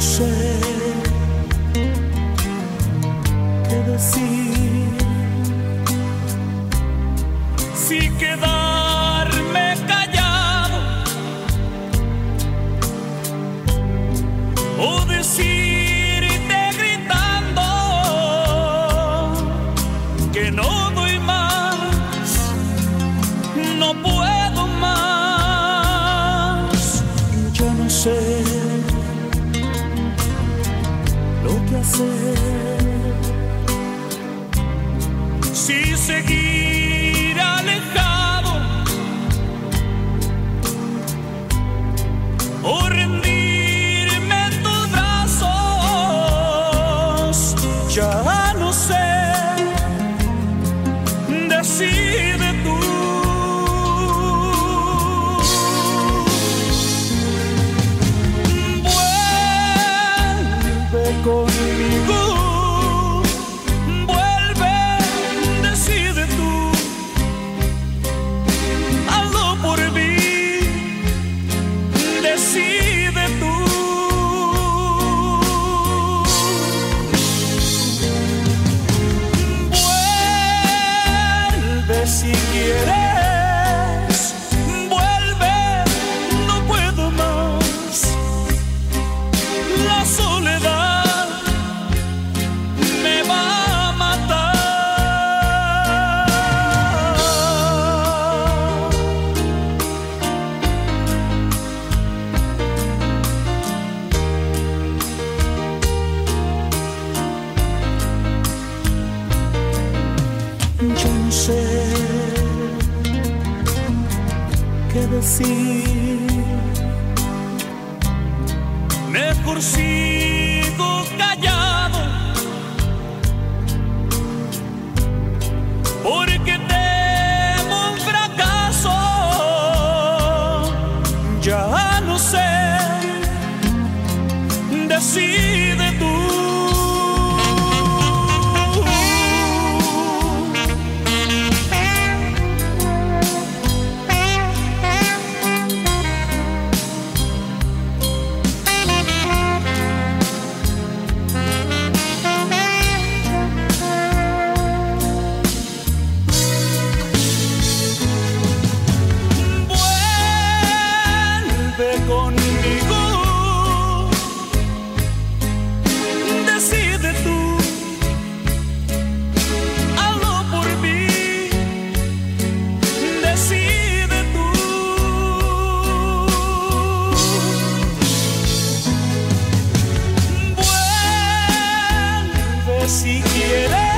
sé qué decir. Si quedarme callado o decirte lo que hacer. Si seguir conmigo. Yo no sé qué decir. Mejor sigo callado porque temo un fracaso. Ya no sé decir. conmigo. Decide tú, hazlo por mí. Decide tú. Vuelve si quieres.